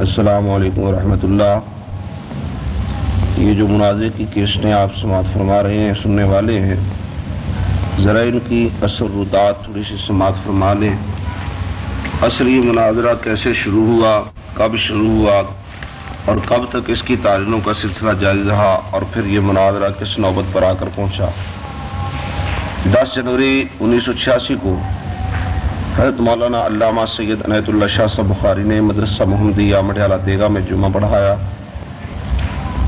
السلام علیکم ورحمۃ اللہ۔ یہ جو مناظر کی کیسٹیں آپ سماعت فرما رہے ہیں، سننے والے ہیں، ذرا ان کی اثر ردات تھوڑی سی سماعت فرما لیں۔ اصل یہ مناظرہ کیسے شروع ہوا، کب شروع ہوا اور کب تک اس کی تعلیموں کا سلسلہ جاری رہا اور پھر یہ مناظرہ کس نوبت پر آ کر پہنچا۔ دس جنوری انیس سو چھیاسی کو حضرت مولانا علامہ سید عنایت اللہ شاہ صاحب بخاری نے مدرسہ محمدیہ مٹیالہ دیگا میں جمعہ پڑھایا۔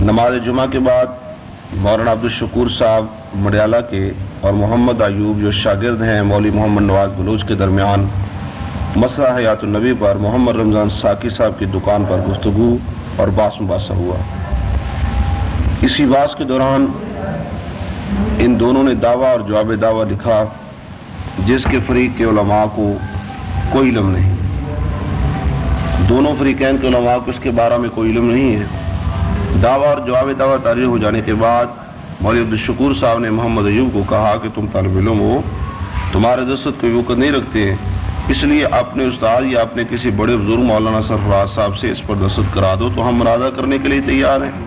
نماز جمعہ کے بعد مولانا عبدالشکور صاحب مڈیالہ کے اور محمد ایوب جو شاگرد ہیں، مولوی محمد نواز بلوچ کے درمیان مسئلہ حیات النبی پر محمد رمضان ساکی صاحب کی دکان پر گفتگو اور باس مباحثہ ہوا۔ اسی باس کے دوران ان دونوں نے دعویٰ اور جواب دعویٰ لکھا۔ جس کے فریق کے علماء کو کوئی علم نہیں۔ دونوں فریقین کے علماء کو اس کے بارے میں کوئی علم نہیں ہے۔ دعویٰ اور جواب دعویٰ تاریخ ہو جانے کے بعد مولوی عبدالشکور صاحب نے محمد ایوب کو کہا کہ تم طالب علم ہو، تمہارے دستت کوئی وقت نہیں رکھتے اس لیے اپنے استاد یا اپنے کسی بڑے بزرگ مولانا سرفراز صاحب سے اس پر دستخط کرا دو تو ہم مرادہ کرنے کے لیے تیار ہیں۔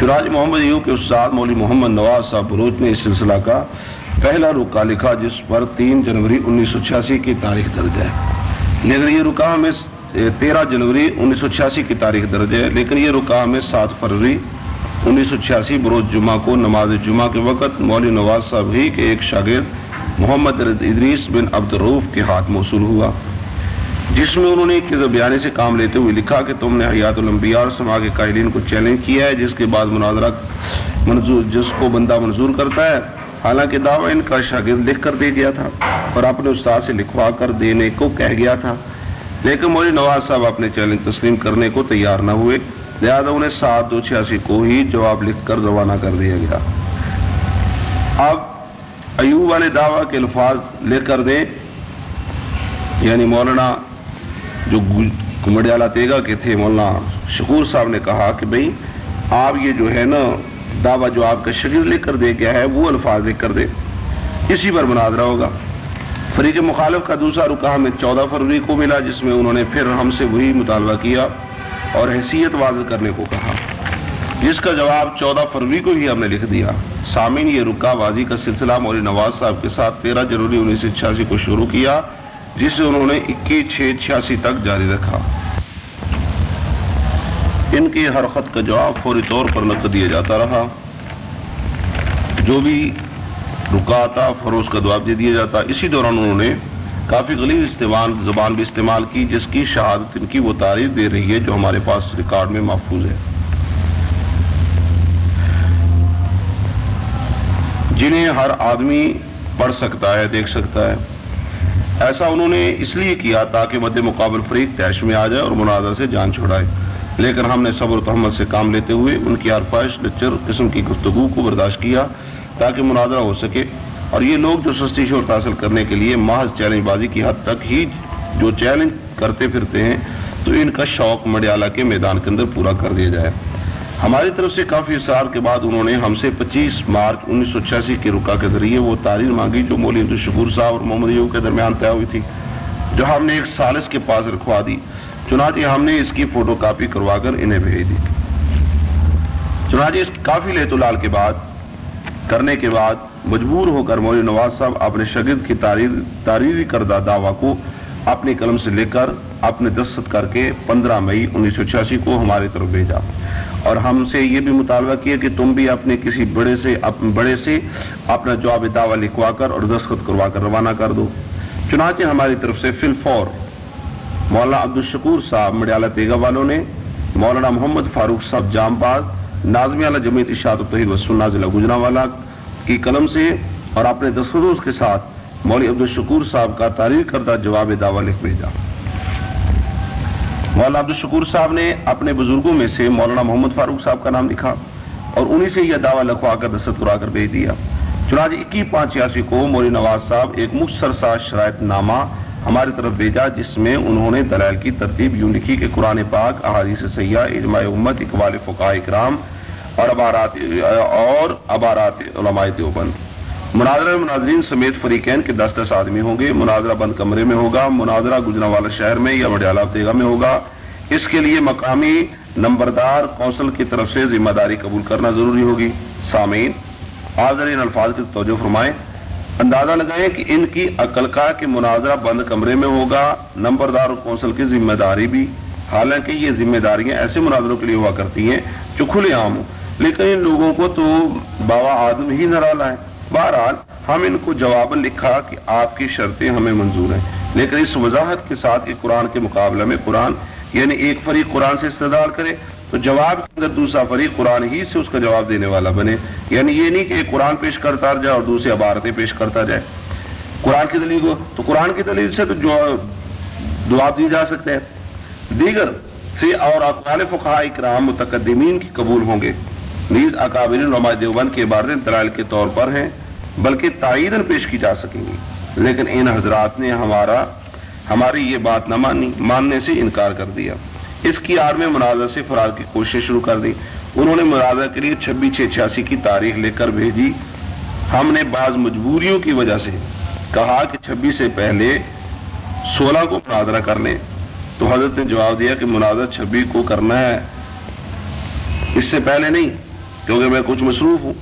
چراج محمد ایوب کے استاد مولوی محمد نواز صاحب بروچ نے اس سلسلہ کا پہلا رکا لکھا جس پر تین جنوری انیس سو چھیاسی کی تاریخ درج ہے۔ لیکن یہ رکا ہمیں تیرہ جنوری انیس سو چھیاسی کی تاریخ درج ہے۔ لیکن یہ رکا ہمیں سات فروری انیس سو چھیاسی بروز جمعہ کو نماز جمعہ کے وقت مولوی نواز صاحب ہی کے ایک شاگرد محمد ادریس بن عبدالروف کے ہاتھ موصول ہوا۔ جس میں انہوں نے ایک بیانے سے کام لیتے ہوئے لکھا کہ تم نے حیات الانبیاء اور سما کے قائلین کو چیلنج کیا ہے، جس کے بعد مناظرہ منظور جس کو بندہ منظور کرتا ہے حالانکہ دعویٰ ان کا شاگرد لکھ کر دے گیا تھا اور اپنے استاد سے لکھوا کر دینے کو کہہ گیا تھا۔ لیکن مولوی نواز صاحب اپنے چیلنج تسلیم کرنے کو تیار نہ ہوئے۔ لہٰذا انہیں سات دو چھیاسی کو ہی جواب لکھ کر روانہ کر دیا گیا۔ اب ایوب والے دعویٰ کے الفاظ لکھ کر دیں۔ یعنی مولانا جو کمڈیالہ تیگا کے تھے، مولانا شکور صاحب نے کہا کہ بھئی آپ یہ جو ہے نا دعویٰ جو آپ کا شکر لکھ کر دے گیا ہے، وہ الفاظ لکھ کر دے۔ اسی پر مناظرہ ہوگا۔ فریق مخالف کا دوسرا رکا ہمیں چودہ فروری کو ملا، جس میں انہوں نے پھر ہم سے وہی مطالبہ کیا اور حیثیت واضح کرنے کو کہا۔ جس کا جواب چودہ فروری کو ہی ہم نے لکھ دیا۔ سامعین، یہ رکا بازی کا سلسلہ مولی نواز صاحب کے ساتھ تیرہ جنوری انیس سو چھیاسی کو شروع کیا جس سے انہوں نے اکیس چھ چھیاسی تک جاری رکھا۔ ان کے ہر خط کا جواب فوری طور پر نقد دیا جاتا رہا۔ جو بھی رکا تھا فروز کا جواب دے دیا جاتا۔ اسی دوران انہوں نے کافی غلیظ استعمال، زبان بھی استعمال کی، جس کی شہادت ان کی وہ تعریف دے رہی ہے جو ہمارے پاس ریکارڈ میں محفوظ ہے۔ جنہیں ہر آدمی پڑھ سکتا ہے، دیکھ سکتا ہے۔ ایسا انہوں نے اس لیے کیا تاکہ مد مقابل فریق تیش میں آ جائے اور مناظر سے جان چھوڑائے لیکن ہم نے صبر و تحمل سے کام لیتے ہوئے ان کی آرپائش لچر، قسم کی گفتگو کو برداشت کیا تاکہ مناظرہ ہو سکے۔ اور یہ لوگ جو سستی شہرت حاصل کرنے کے لیے محض چیلنج بازی کی حد تک ہی جو چیلنج کرتے پھرتے ہیں، تو ان کا شوق مڈیالہ کے میدان کے اندر پورا کر دیا جائے۔ ہماری طرف سے کافی اصرار کے بعد انہوں نے ہم سے پچیس مارچ انیس سو چھیاسی کے رکا کے ذریعے وہ تاریخ مانگی جو مولین شکور صاحب اور محمد یو کے درمیان طے ہوئی تھی، جو ہم نے ایک سالس کے پاس رکھوا دی۔ چنانچہ جی ہم نے اس کی فوٹو کاپی کروا کر انہیں بھیج دی۔ چنانچہ جی اس کافی لہت لال کے بعد، کرنے کے بعد مجبور ہو کر مولوی نواز صاحب اپنے شگرد کی تاریخی کردہ دعویٰ کو اپنی قلم سے لے کر اپنے دستخط کر کے پندرہ مئی انیس سو چھیاسی کو ہماری طرف بھیجا۔ اور ہم سے یہ بھی مطالبہ کیا کہ تم بھی اپنے کسی بڑے سے بڑے سے اپنا جواب دعویٰ لکھوا کر اور دستخط کروا کر روانہ کر دو۔ چنانچہ ہماری طرف سے فل فور مولانا عبدالشکور صاحب مڈیالہ تیگا والوں نے، مولانا محمد فاروق صاحب جام باز نازمی اعلیٰ جمیت اشاعت التحید وسلم ضلع گجرا والا کی قلم سے اور اپنے دستخط کے ساتھ مولوی عبدالشکور صاحب کا تاریخ کردہ جواب دعویٰ لکھ بھیجا۔ مولانا عبدالشکور صاحب نے اپنے بزرگوں میں سے مولانا محمد فاروق صاحب کا نام لکھا اور انہی سے یہ دعویٰ لکھوا کر دستخط کرا کر بھیج دیا۔ چنانچہ اکی پانچ چھیاسی کو مولوی نواز صاحب، ایک مختصر سا شرائط نامہ ہماری طرف بھیجا، جس میں انہوں نے دلائل کی ترتیب یوں لکھی کہ قرآن پاک، احادیث سیاح اجماع امت اقبال فقاہ اکرام اور ابارات اور ابارات علماء دیوبند۔ مناظرہ مناظرین سمیت فریقین کے دس دس آدمی ہوں گے۔ مناظرہ بند کمرے میں ہوگا، مناظرہ گجرا والا شہر میں یا مڈیالہ دیگا میں ہوگا۔ اس کے لیے مقامی نمبردار کونسل کی طرف سے ذمہ داری قبول کرنا ضروری ہوگی۔ سامعین حاضر الفاظ کی توجہ فرمائیں۔ اندازہ لگائیں کہ ان کی عقل کا کہ مناظرہ بند کمرے میں ہوگا، نمبردار کونسل کی ذمہ داری بھی۔ حالانکہ یہ ذمہ داریاں ایسے مناظروں کے لیے ہوا کرتی ہیں جو کھلے عام ہوں۔ لیکن ان لوگوں کو تو بابا آدم ہی نرالا ہے بہرحال، ہم ان کو جواب لکھا کہ آپ کی شرطیں ہمیں منظور ہیں۔ لیکن اس وضاحت کے ساتھ کہ قرآن کے مقابلے میں قرآن یعنی ایک فریق قرآن سے استدار کرے تو جواب کے اندر دوسرا فریق قرآن ہی سے اس کا جواب دینے والا بنے۔ یعنی یہ نہیں کہ ایک قرآن پیش کرتا جائے اور دوسری عبارتیں پیش کرتا جائے۔ قرآن کی دلیل کو تو قرآن کی دلیل سے تو جو جواب دی جا سکتے ہیں۔ دیگر سے اور اقوال فقہ اکرام متقدمین کی قبول ہوں گے۔ نیز اکابر نما دیوبند کے بارے دلائل کے طور پر ہیں، بلکہ تائیدن پیش کی جا سکیں گی۔ لیکن ان حضرات نے ہمارا، ہماری یہ بات نہ مانی، ماننے سے انکار کر دیا۔ اس کی آڑ میں مناظر سے فرار کی کوشش شروع کر دی انہوں نے مناظر کے لیے چھبیس چھ چھیاسی کی تاریخ لے کر بھیجی۔ ہم نے بعض مجبوریوں کی وجہ سے کہا کہ چھبیس سے پہلے سولہ کو مناظرہ کر لیں۔ تو حضرت نے جواب دیا کہ مناظر چھبیس کو کرنا ہے۔ اس سے پہلے نہیں، کیونکہ میں کچھ مصروف ہوں۔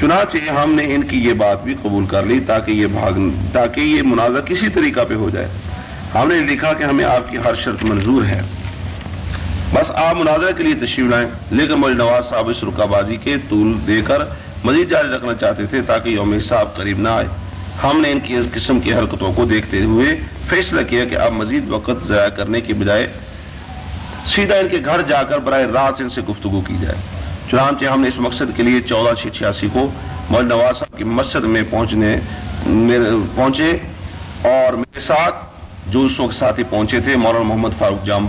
چنانچہ ہم نے ان کی یہ بات بھی قبول کر لی تاکہ یہ بھاگ، تاکہ یہ مناظر کسی طریقہ پہ ہو جائے۔ ہم نے لکھا کہ ہمیں آپ کی ہر شرط منظور ہے۔ بس آپ مناظرہ کے لیے تشریف لائیں۔ لیکن مجھے نواز صاحب اس رکا بازی کے طول دے کر مزید جاری رکھنا چاہتے تھے تاکہ یوم صاحب قریب نہ آئے۔ ہم نے ان کی اس قسم کی حرکتوں کو دیکھتے ہوئے فیصلہ کیا کہ اب مزید وقت ضائع کرنے کی بجائے سیدھا ان کے گھر جا کر برائے رات ان سے گفتگو کی جائے۔ چنانچہ ہم نے اس مقصد کے لیے چودہ چھ چھیاسی کو مول نواز صاحب کی مسجد میں پہنچنے پہنچے اور میرے ساتھ جو اس وقت ساتھی پہنچے تھے، مولانا محمد فاروق جام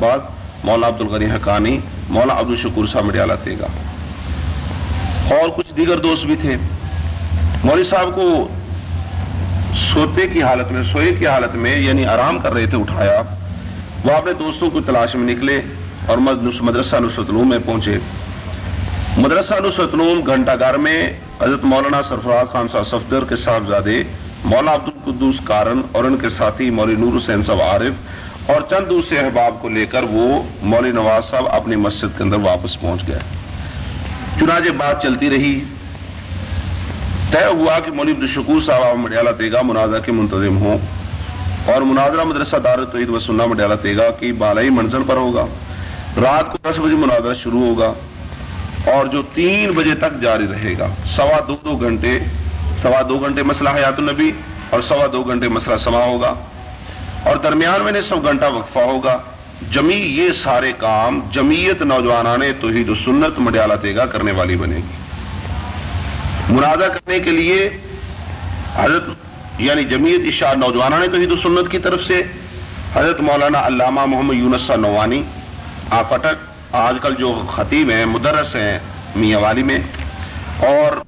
مولانا عبد الغنی حقانی، مولانا عبد الشکور صاحب مڈیالہ تیگا اور کچھ دیگر دوست بھی تھے۔ مولوی صاحب کو سوتے کی حالت میں، سوئے کی حالت میں یعنی آرام کر رہے تھے، اٹھایا۔ وہ اپنے دوستوں کو تلاش میں نکلے اور مدرسہ نصرت میں پہنچے۔ مدرسہ نصرت گھنٹہ گھر میں حضرت مولانا سرفراز خان صاحب صفدر کے صاحبزادے، مولانا عبد القدوس کارن اور ان کے ساتھی مولوی نور حسین صاحب عارف اور چند دوسرے احباب کو لے کر وہ مولوی نواز صاحب اپنی مسجد کے اندر واپس پہنچ گئے۔ چنانچہ بات چلتی رہی۔ طے ہوا کہ مولوی عبدالشکور صاحب مڈیالہ تیگا مناظرہ کے منتظم ہوں۔ اور مناظرہ مدرسہ دار توحید و سنہ مڈیالہ تیگا کی بالائی منزل پر ہوگا۔ رات کو دس بجے مناظرہ شروع ہوگا اور جو تین بجے تک جاری رہے گا۔ سوا دو دو گھنٹے، سوا دو گھنٹے مسئلہ حیات النبی اور سوا دو گھنٹے مسئلہ سما ہوگا۔ اور درمیان میں نے سو گھنٹہ وقفہ ہوگا۔ جمی، یہ سارے کام جمیت نوجوانان توحید و سنت مڈیالہ تیگا کرنے والی بنے گی۔ منازع کرنے کے لیے حضرت یعنی جمیت اشار نوجوانان توحید و سنت کی طرف سے حضرت مولانا علامہ محمد یونسا نوانی آفٹک آج کل جو خطیب ہیں، مدرس ہیں، میاں والی میں، اور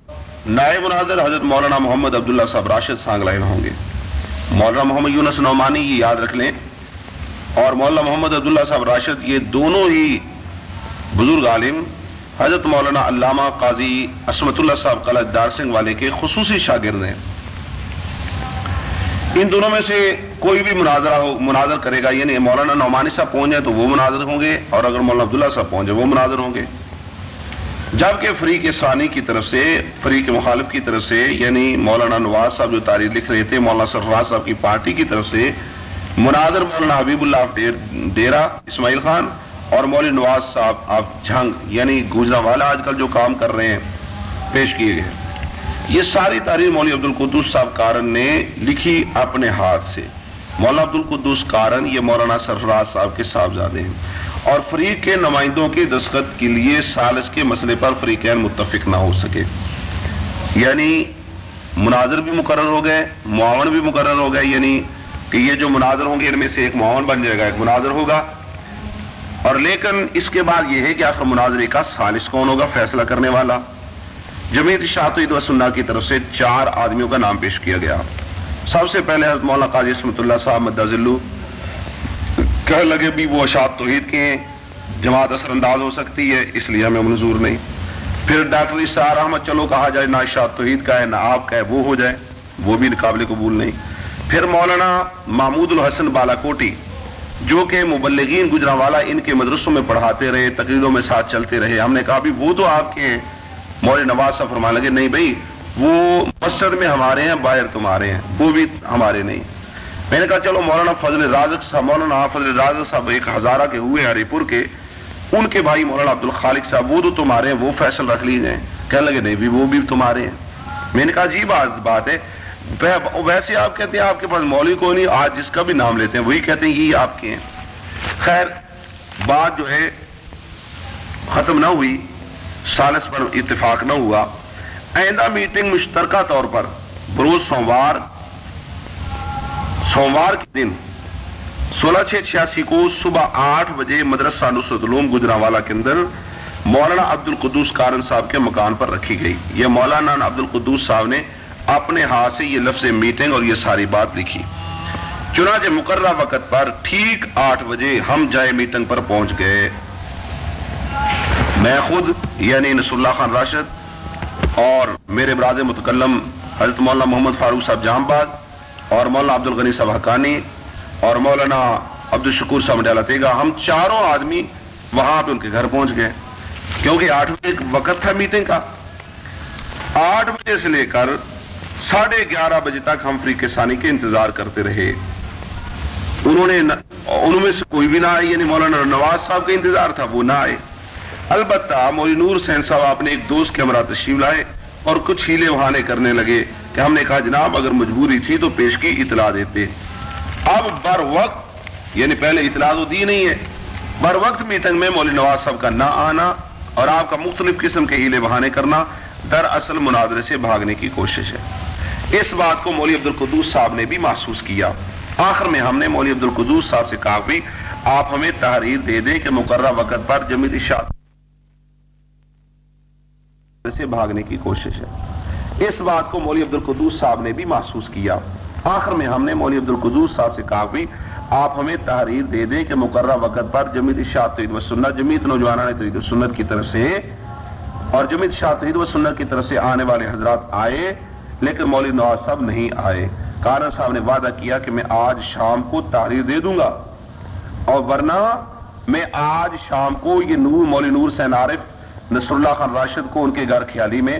نائب مناظر حضرت مولانا محمد عبداللہ صاحب راشد سانگ لائن ہوں گے۔ مولانا محمد یونس نعمانی یہ یاد رکھ لیں۔ اور مولانا محمد عبداللہ صاحب راشد یہ دونوں ہی بزرگ عالم، حضرت مولانا علامہ قاضی عصمت اللہ صاحب قلعہ دار سنگھ والے کے خصوصی شاگرد ہیں۔ ان دونوں میں سے کوئی بھی مناظرہ ہو مناظر کرے گا یعنی مولانا نعمانی صاحب پہنچ جائے تو وہ مناظر ہوں گے، اور اگر مولانا عبداللہ صاحب پہنچے وہ مناظر ہوں گے۔ جبکہ فریق ثانی کی طرف سے، فریق مخالف کی طرف سے یعنی مولانا نواز صاحب جو تاریخ لکھ رہے تھے، مولانا سرفراز صاحب کی پارٹی کی طرف سے، مناظر مولانا حبیب اللہ ڈیرا اسماعیل خان اور مول نواز صاحب آپ جھنگ یعنی گوجرا والا آج کل جو کام کر رہے ہیں، پیش کیے گئے یہ ساری تاریخ مولوی عبد القدس صاحب کارن نے لکھی اپنے ہاتھ سے۔ مولانا عبد القدس کارن، یہ مولانا سرفراز صاحب کے صاحبزادے ہیں۔ اور فریق کے نمائندوں کی دستخط کے لیے سالس کے مسئلے پر فریقین متفق نہ ہو سکے۔ یعنی مناظر بھی مقرر ہو گئے، معاون بھی مقرر ہو گئے یعنی کہ یہ جو مناظر ہوں گے ان میں سے ایک معاون بن جائے گا، ایک مناظر ہوگا۔ اور لیکن اس کے بعد یہ ہے کہ آخر مناظرے کا سالس کون ہوگا، فیصلہ کرنے والا۔ جمیت شاطید و سنہ کی طرف سے چار آدمیوں کا نام پیش کیا گیا۔ سب سے پہلے حضرت مولانا قاضی اسمت اللہ صاحب مدلو کہنے لگے بھی وہ اشاعت توحید کے ہیں، جماعت اثر انداز ہو سکتی ہے، اس لیے ہمیں منظور نہیں۔ پھر ڈاکٹر اسار احمد، چلو کہا جائے، نہ اشاعت توحید کا ہے، نہ آپ کا ہے، وہ ہو جائے، وہ بھی قابل قبول نہیں۔ پھر مولانا محمود الحسن بالا کوٹی جو کہ مبلغین گجرا والا ان کے مدرسوں میں پڑھاتے رہے، تقریروں میں ساتھ چلتے رہے، ہم نے کہا بھی وہ تو آپ کے مول نواز صاحب فرما لگے، نہیں بھائی، وہ مسجد میں ہمارے ہیں، باہر تمہارے ہیں، وہ بھی ہمارے نہیں۔ میں نے کہا، چلو مولانا فضل رازق صاحب، مولانا فضل رازق صاحب ایک ہزارہ کے ہوئے ہری پور کے، ان کے بھائی مولانا عبد الخالق صاحب، وہ تو تمہارے ہیں، وہ فیصل رکھ لیجیے کہنے لگے، نہیں بھی وہ بھی تمہارے ہیں۔ میں نے کہا جی بات بات ہے۔ ویسے آپ کہتے ہیں آپ کے پاس مولوی کوئی نہیں، آج جس کا بھی نام لیتے ہیں، وہی کہتے ہیں یہ آپ کے ہیں۔ خیر، بات جو ہے، ختم نہ ہوئی، سالس پر اتفاق نہ ہوا۔ آئندہ میٹنگ مشترکہ طور پر، بروز سوموار سوموار کے دن سولہ چھ چھیاسی کو صبح آٹھ بجے مدرسہ نصرت علوم گجرا والا کے اندر مولانا عبد القدوس کارن صاحب کے مکان پر رکھی گئی۔ یہ مولانا عبد القدوس صاحب نے اپنے ہاتھ سے یہ لفظ میٹنگ اور یہ ساری بات لکھی۔ چنانچہ مقررہ وقت پر ٹھیک آٹھ بجے ہم جائے میٹنگ پر پہنچ گئے۔ میں خود یعنی نصر اللہ خان راشد اور میرے براد متکلم حضرت مولانا محمد فاروق صاحب جہاں باز اور مولانا عبد الغنی صاحب حقانی اور مولانا عبد الشکور صاحب ڈالا تیگا، ہم چاروں آدمی وہاں پہ ان کے گھر پہنچ گئے۔ کیونکہ آٹھ بجے وقت تھا میٹنگ کا۔ آٹھ بجے سے لے کر ساڑھے گیارہ بجے تک ہم فری ثانی کے انتظار کرتے رہے۔ انہوں نے انہوں میں سے کوئی بھی نہ آئی یعنی مولانا نواز صاحب کا انتظار تھا، وہ نہ آئے۔ البتہ مولی نور سین صاحب اپنے ایک دوست کے ہمراہ تشریف لائے۔ اور کچھ ہیلے وہانے کرنے لگے کہ ہم نے کہا، جناب، اگر مجبوری تھی تو پیش کی اطلاع دیتے۔ اب بر وقت یعنی پہلے اطلاع تو دی نہیں ہے۔ بر وقت میٹنگ میں مولوی نواز صاحب کا نہ آنا اور آپ کا مختلف قسم کے ہیلے بہانے کرنا دراصل مناظرے سے بھاگنے کی کوشش ہے۔ اس بات کو مولوی عبد القدوس صاحب نے بھی محسوس کیا۔ آخر میں ہم نے مولوی عبد القدوس صاحب سے کہا، بھی، آپ ہمیں تحریر دے دیں کہ مقررہ وقت پر جمیت اشاعت سے بھاگنے کی کوشش ہے۔ اس بات کو مولوی عبد القدوس صاحب نے بھی محسوس کیا۔ آخر میں ہم نے مولوی عبد القدوس صاحب سے کہا بھی آپ ہمیں تحریر دے دیں کہ مقررہ وقت پر جمیت شاہ توحید و سنت جمیت نوجوانہ توحید و سنت کی طرف سے اور جمیت شاہ توحید و سنت کی طرف سے آنے والے حضرات آئے، لیکن مولوی نواز صاحب نہیں آئے۔ کارن صاحب نے وعدہ کیا کہ میں آج شام کو تحریر دے دوں گا۔ اور ورنہ میں آج شام کو یہ نور، مولوی نور سین عارف نصر اللہ خان راشد کو ان کے گھر خیالی میں،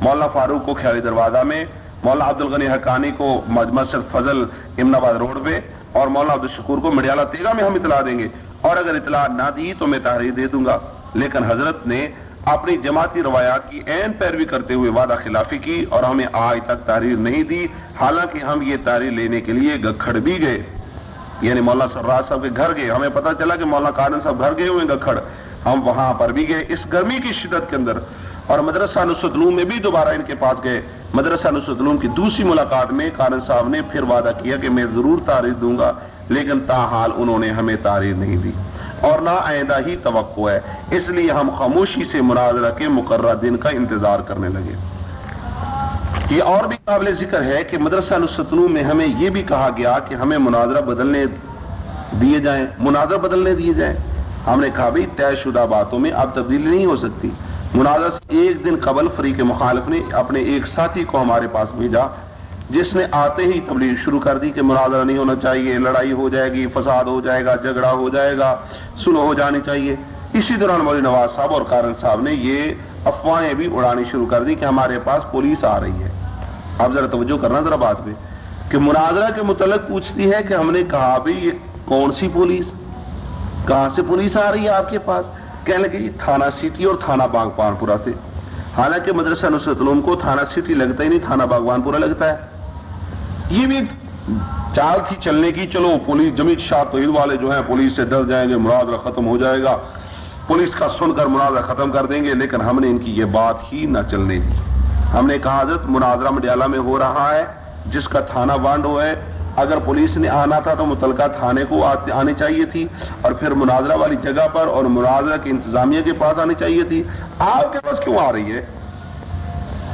مولانا فاروق کو خیالی دروازہ میں، مولانا عبد الغنی حقانی کو مسجد فضل امن آباد روڈ پہ، اور مولانا عبد الشکور کو مڈیالہ تیگا میں ہم اطلاع دیں گے۔ اور اگر اطلاع نہ دی تو میں تحریر دے دوں گا۔ لیکن حضرت نے اپنی جماعتی روایات کی این پیروی کرتے ہوئے وعدہ خلافی کی اور ہمیں آج تک تحریر نہیں دی۔ حالانکہ ہم یہ تحریر لینے کے لیے گکھڑ بھی گئے۔ یعنی مولانا سراج صاحب کے گھر گئے۔ ہمیں پتا چلا کہ مولانا کارن صاحب گھر گئے ہوئے گکھڑ۔ ہم وہاں پر بھی گئے اس گرمی کی شدت کے اندر اور مدرسہ نسلوم میں بھی دوبارہ ان کے پاس گئے۔ مدرسہ نسلوم کی دوسری ملاقات میں کارن صاحب نے پھر وعدہ کیا کہ میں ضرور تاریخ دوں گا، لیکن تاحال انہوں نے ہمیں تاریخ نہیں دی۔ اور نہ آئندہ ہی توقع ہے۔ اس لیے ہم خاموشی سے مناظرہ کے مقررہ دن کا انتظار کرنے لگے۔ یہ اور بھی قابل ذکر ہے کہ مدرسہ نسلوم میں ہمیں یہ بھی کہا گیا کہ ہمیں مناظرہ بدلنے دیے جائیں۔ مناظر بدلنے دیے جائیں۔ ہم نے کہا بھی طے شدہ باتوں میں اب تبدیلی نہیں ہو سکتی۔ مناظر ایک دن قبل فریق مخالف نے اپنے ایک ساتھی کو ہمارے پاس بھیجا، جس نے آتے ہی تبلیغ شروع کر دی کہ مناظرہ نہیں ہونا چاہیے، لڑائی ہو جائے گی، فساد ہو جائے گا، جھگڑا ہو جائے گا سلو ہو جانی چاہیے۔ اسی دوران مولوی نواز صاحب اور کارن صاحب نے یہ افواہیں بھی اڑانی شروع کر دی کہ ہمارے پاس پولیس آ رہی ہے۔ آپ ذرا توجہ کرنا ذرا بات پہ کہ مناظرہ کے متعلق پوچھتی ہے کہ ہم نے کہا بھی یہ کون سی پولیس؟ کہاں سے پولیس آ رہی ہے آپ کے پاس؟ کہنے لگے یہ تھانہ سٹی اور تھانہ باغبان پورا سے۔ حالانکہ مدرسہ نصرت علوم کو تھانہ سٹی لگتا ہی نہیں، تھانہ باغبان پورا لگتا ہے۔ یہ بھی چال تھی چلنے کی، چلو پولیس جمیت شاہ توحید والے جو ہیں، پولیس سے ڈر جائیں گے مناظرہ ختم ہو جائے گا۔ پولیس کا سن کر مناظرہ ختم کر دیں گے، لیکن ہم نے ان کی یہ بات ہی نہ چلنے دی۔ ہم نے کہا، حضرت مناظرہ مڈیالہ میں ہو رہا ہے، جس کا تھانہ وانڈو ہے اگر پولیس نے آنا تھا تو متعلقہ تھانے کو آنی چاہیے تھی اور پھر مناظرہ والی جگہ پر اور مناظرہ کی انتظامیہ کے پاس آنی چاہیے تھی۔ آپ کے پاس کیوں آ رہی ہے؟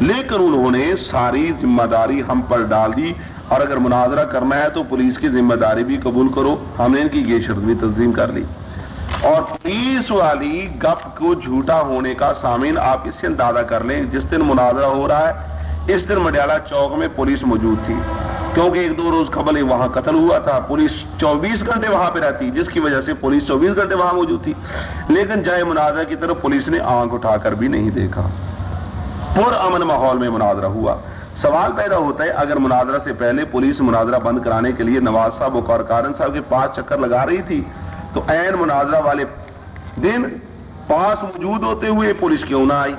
لیکن انہوں نے ساری ذمہ داری ہم پر ڈال دی اور اگر مناظرہ کرنا ہے تو پولیس کی ذمہ داری بھی قبول کرو۔ ہم نے ان کی یہ شرط بھی تنظیم کر لی۔ اور پولیس والی گپ کو جھوٹا ہونے کا سامعین آپ اس سے اندازہ کر لیں، جس دن مناظرہ ہو رہا ہے، اس دن مڈیالہ چوک میں پولیس موجود تھی۔ کیونکہ ایک دو روز قبل وہاں قتل ہوا تھا۔ پولیس چوبیس گھنٹے وہاں پہ رہتی، جس کی وجہ سے پولیس چوبیس گھنٹے وہاں موجود تھی۔ لیکن جائے مناظرہ کی طرف پولیس نے آنکھ اٹھا کر بھی نہیں دیکھا۔ پر امن ماحول میں مناظرہ ہوا۔ سوال پیدا ہوتا ہے، اگر مناظرہ سے پہلے پولیس مناظرہ بند کرانے کے لیے نواز صاحب وقار کارن صاحب کے پاس چکر لگا رہی تھی، تو این مناظرہ والے دن پاس موجود ہوتے ہوئے پولیس کیوں نہ آئی؟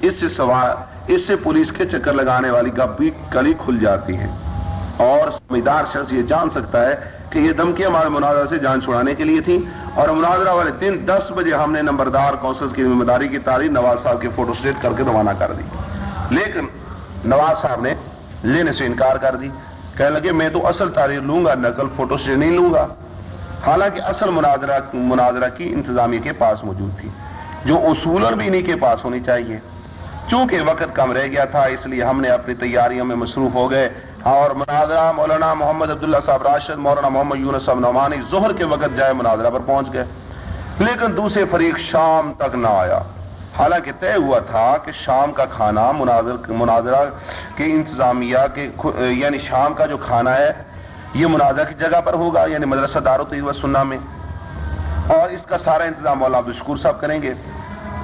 اس سے سوال اس سے پولیس کے چکر لگانے والی گپ بھی کلی کھل جاتی ہے اور سمجھدار شخص یہ جان سکتا ہے کہ یہ دھمکی ہمارے مناظرہ سے جان چھڑانے کے لیے تھی اور مناظرہ والے دن دس بجے ہم نے نمبردار کونسل کی ذمہ داری کی تاریخ نواز صاحب کی فوٹو اسٹیٹ کر کے روانہ کر دی۔ لیکن نواز صاحب نے لینے سے انکار کر دی۔ کہنے لگے، میں تو اصل تاریخ لوں گا، نقل فوٹو اسٹیٹ نہیں لوں گا۔ حالانکہ اصل مناظرہ مناظرہ کی انتظامیہ کے پاس موجود تھی، جو اصولن بھی انہیں کے پاس ہونی چاہیے۔ چونکہ وقت کم رہ گیا تھا، اس لیے ہم نے اپنی تیاریوں میں مصروف ہو گئے۔ اور مناظرہ مولانا محمد عبداللہ صاحب راشد، مولانا محمد یونس صاحب نعمانی ظہر کے وقت جائے مناظرہ پر پہنچ گئے۔ لیکن دوسرے فریق شام تک نہ آیا۔ حالانکہ طے ہوا تھا کہ شام کا کھانا مناظر، مناظرہ کے انتظامیہ کے یعنی شام کا جو کھانا ہے، یہ مناظرہ کی جگہ پر ہوگا یعنی مدرسہ دار و سننا میں۔ اور اس کا سارا انتظام مولانا عبدالشکور صاحب کریں گے۔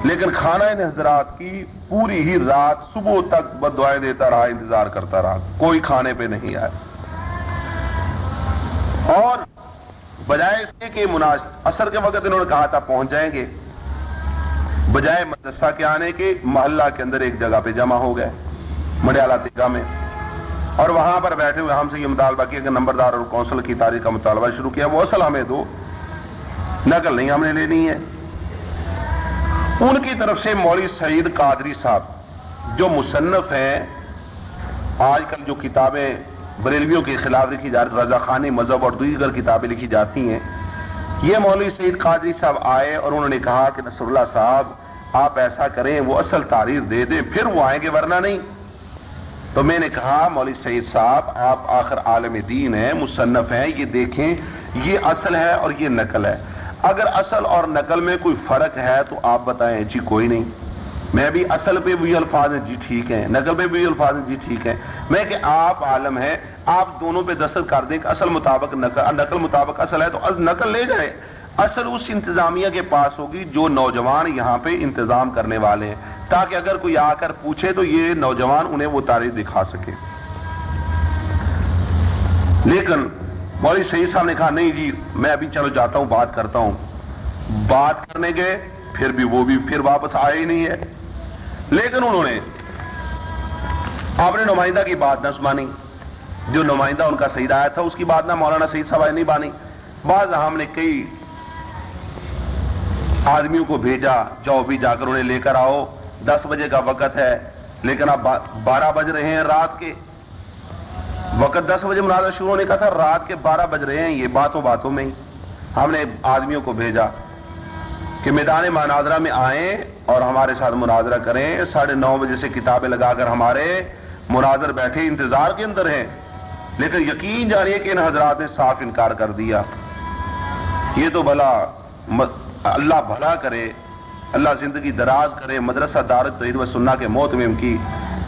لیکن کھانا ان حضرات کی پوری ہی رات صبح تک بد دعائیں دیتا رہا، انتظار کرتا رہا۔ کوئی کھانے پہ نہیں آیا۔ اور بجائے اس کے کہ اثر کے وقت انہوں نے کہا تھا پہنچ جائیں گے، بجائے مدرسہ کے آنے کے محلہ کے اندر ایک جگہ پہ جمع ہو گئے، مڈیالہ تیگا میں۔ اور وہاں پر بیٹھے ہوئے ہم سے یہ مطالبہ کیا کہ نمبردار اور کونسل کی تاریخ کا مطالبہ شروع کیا، وہ اصل ہمیں دو۔ نقل نہیں ہم نے لینی ہے۔ ان کی طرف سے مولوی سعید قادری صاحب، جو مصنف ہیں، آج کل جو کتابیں بریلویوں کے خلاف لکھی جاتی رضا خانی مذہب اور دیگر کتابیں لکھی جاتی ہیں۔ یہ مولوی سعید قادری صاحب آئے اور انہوں نے کہا کہ نصر اللہ صاحب، آپ ایسا کریں، وہ اصل تاریخ دے دیں، پھر وہ آئیں گے، ورنہ نہیں۔ تو میں نے کہا مولوی سعید صاحب، آپ آخر عالم دین ہیں، مصنف ہیں، یہ دیکھیں، یہ اصل ہے اور یہ نقل ہے۔ اگر اصل اور نقل میں کوئی فرق ہے تو آپ بتائیں جی کوئی نہیں۔ میں بھی اصل پہ بھی الفاظ ہیں جی ٹھیک ہیں۔ نقل پہ بھی الفاظ ہیں جی ٹھیک ہیں۔ میں کہ آپ عالم ہیں، آپ دونوں پہ دستخط کر دیں کہ اصل مطابق نقل نقل مطابق اصل ہے تو نقل لے جائیں اصل اس انتظامیہ کے پاس ہوگی جو نوجوان یہاں پہ انتظام کرنے والے ہیں۔ تاکہ اگر کوئی آ کر پوچھے تو یہ نوجوان انہیں وہ تاریخ دکھا سکے۔ لیکن مولوی سعید صاحب نے کہا، نہیں جی میں ابھی چلو جاتا ہوں، بات کرتا ہوں۔ بات کرنے گئے، پھر بھی وہ بھی پھر واپس آئے ہی نہیں ہے۔ لیکن انہوں نے اپنے نمائندہ کی بات نہ مانی جو نمائندہ ان کا سعید آیا تھا، اس کی بات نہ مولانا سعید صاحب نہیں بانی۔ بعض ہم نے کئی آدمیوں کو بھیجا، جاؤ بھی جا کر انہیں لے کر آؤ۔ دس بجے کا وقت ہے، لیکن اب بارہ بج رہے ہیں رات کے۔ وقت دس بجے مناظر شروع ہونے کا تھا، رات کے بارہ بج رہے ہیں، یہ باتوں باتوں میں ہی۔ ہم نے آدمیوں کو بھیجا کہ میدان مناظرہ میں آئیں اور ہمارے ساتھ مناظرہ کریں۔ ساڑھے نو بجے سے کتابیں لگا کر ہمارے مناظر بیٹھے، انتظار کے اندر ہیں۔ لیکن یقین جانیے کہ ان حضرات نے صاف انکار کر دیا۔ یہ تو بھلا اللہ بھلا کرے، اللہ زندگی دراز کرے، مدرسہ دارت و سننا کے موت میں کی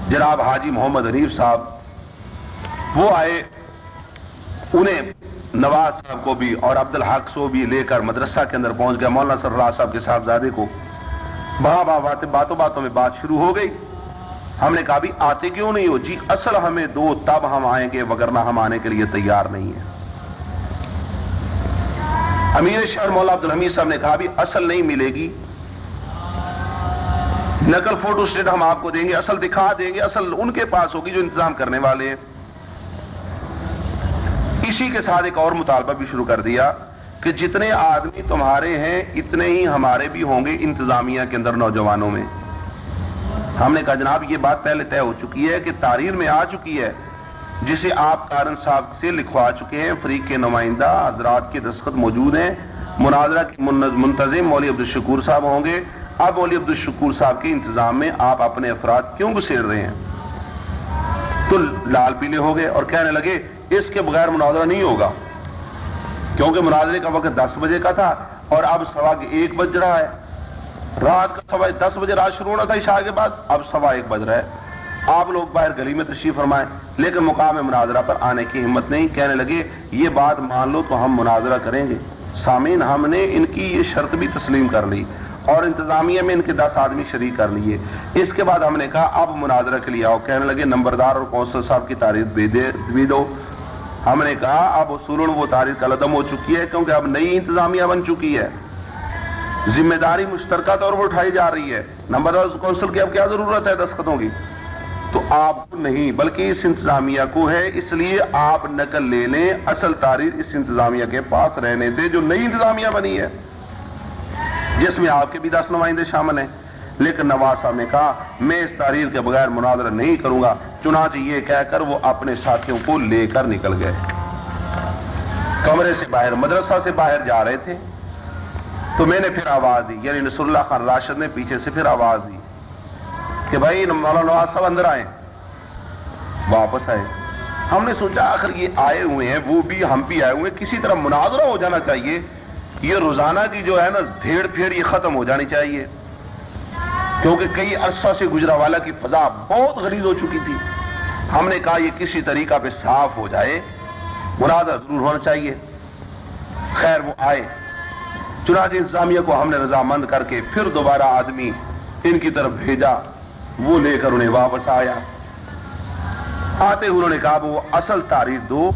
جناب حاجی محمد حنیف صاحب وہ آئے، انہیں نواز صاحب کو بھی اور عبد الحق کو بھی لے کر مدرسہ کے اندر پہنچ گیا مولانا سر اللہ صاحب کے صاحبزادے کو بہا بہا باتوں باتوں میں بات شروع ہو گئی۔ ہم نے کہا بھی، آتے کیوں نہیں ہو؟ جی اصل ہمیں دو، تب ہم آئیں گے وگرنہ ہم آنے کے لیے تیار نہیں ہیں۔ امیر شہر مولا عبد الحمید صاحب نے کہا بھی، اصل نہیں ملے گی۔ نقل فوٹو اسٹیٹ ہم آپ کو دیں گے، اصل دکھا دیں گے، اصل ان کے پاس ہوگی جو انتظام کرنے والے ہیں۔ اسی کے ساتھ ایک اور مطالبہ بھی شروع کر دیا کہ جتنے آدمی تمہارے ہیں، اتنے ہی ہمارے بھی ہوں گے انتظامیہ کے اندر نوجوانوں میں۔ ہم نے کہا، جناب، یہ بات پہلے طے ہو چکی ہے کہ تاریر میں آ چکی ہے، جسے آپ کارن صاحب سے لکھوا چکے ہیں۔ فریق کے نمائندہ، حضرات کے دستخط موجود ہیں۔ مناظرہ منتظم مولوی عبدالشکور صاحب ہوں گے۔ اب مولوی عبدالشکور صاحب کے انتظام میں آپ اپنے افراد کیوں گسیر رہے ہیں؟ تو لال پیلے ہو گئے اور کہنے لگے اس کے بغیر مناظرہ نہیں ہوگا۔ کیونکہ مناظرے کا وقت دس بجے کا تھا اور اب سوا ایک بج رہا ہے۔ رات کا سوا دس بجے رات شروع ہونا تھا عشاء کے بعد، اب سوا ایک بج رہا ہے۔ آپ لوگ باہر گلی میں تشریف فرمائیں، لیکن مقام مناظرہ پر آنے کی ہمت نہیں۔ کہنے لگے، یہ بات مان لو تو ہم مناظرہ کریں گے۔ سامعین، ہم نے ان کی یہ شرط بھی تسلیم کر لی اور انتظامیہ میں ان کے دس آدمی شریک کر لیے۔ اس کے بعد ہم نے کہا، اب مناظرہ کے لیے آؤ۔ کہنے لگے، نمبردار اور کونسل صاحب کی تاریخ بھی دو۔ ہم نے کہا اب اصول وہ تاریخ قلدم ہو چکی ہے کیونکہ اب نئی انتظامیہ بن چکی ہے۔ ذمہ داری مشترکہ طور پر اٹھائی جا رہی ہے۔ نمبردار کونسل کی اب کیا ضرورت ہے دستخطوں کی؟ تو آپ نہیں، بلکہ اس انتظامیہ کو ہے، اس لیے آپ نقل لے لیں، اصل تاریخ اس انتظامیہ کے پاس رہنے دے جو نئی انتظامیہ بنی ہے، جس میں آپ کے بھی دس نمائندے شامل ہیں۔ لیکن نواز صاحب نے کہا، میں اس تاریخ کے بغیر مناظرہ نہیں کروں گا، چنانچہ یہ کہہ کر وہ اپنے ساتھیوں کو لے کر نکل گئے. کمرے سے باہر، مدرسہ سے باہر جا رہے تھے۔ تو میں نے پھر آواز دی یعنی نصر اللہ خان راشد نے پیچھے سے پھر آواز دی کہ بھائی، مولانا نواز صاحب اندر آئے واپس آئے۔ ہم نے سوچا، آخر یہ آئے ہوئے ہیں، وہ بھی ہم بھی آئے ہوئے ہیں، کسی طرح مناظرہ ہو جانا چاہیے۔ یہ روزانہ کی جو ہے نا، بھیڑ پھیڑ یہ ختم ہو جانی چاہیے۔ کیونکہ کئی عرصہ سے گجرا والا کی فضا بہت غریض ہو چکی تھی۔ ہم نے کہا یہ کسی طریقہ پہ صاف ہو جائے۔ مناظرہ ضرور ہونا چاہیے۔ خیر وہ آئے۔ چنانچہ انتظامیہ کو ہم نے رضامند کر کے پھر دوبارہ آدمی ان کی طرف بھیجا۔ وہ لے کر انہیں واپس آیا۔ آتے انہوں نے کہا وہ اصل تاریخ دو۔